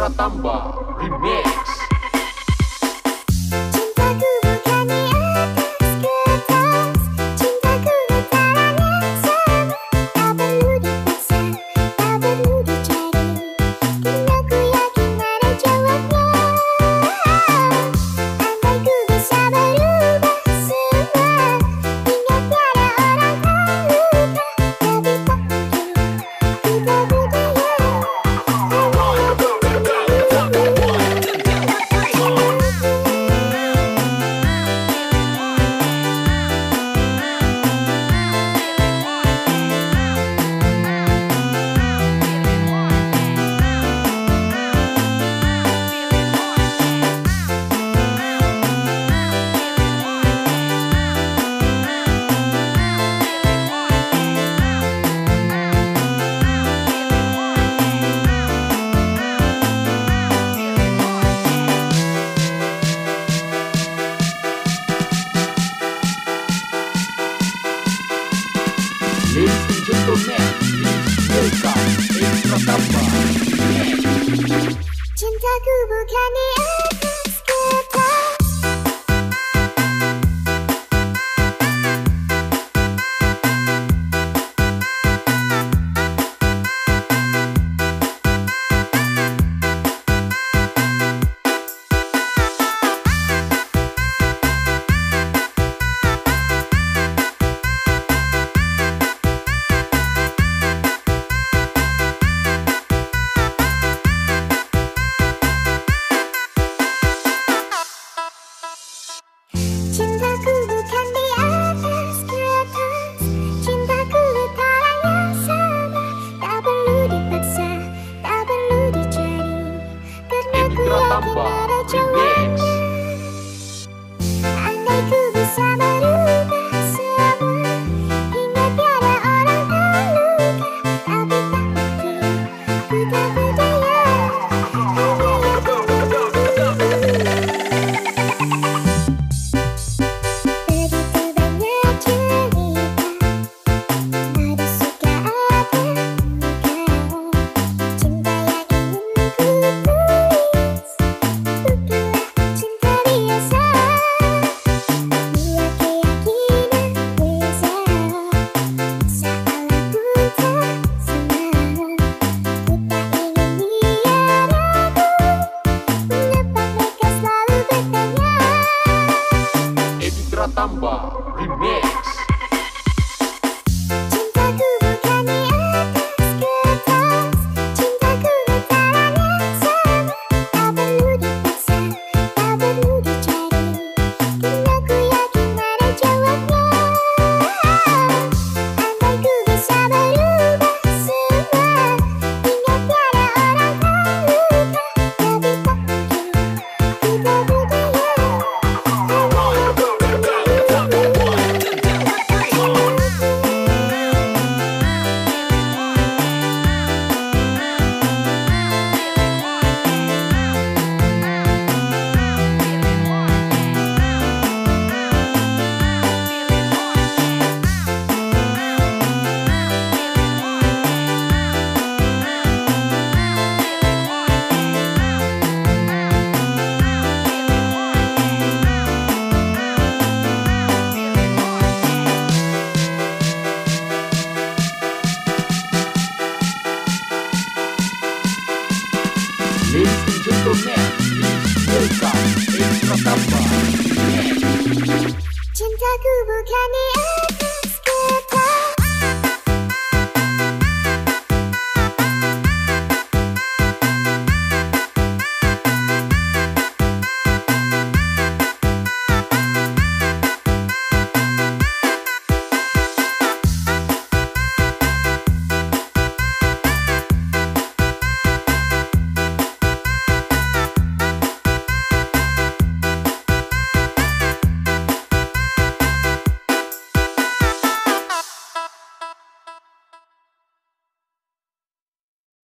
Tratambá Remix. 진짜 그 북한의 아들 Alpha Remix.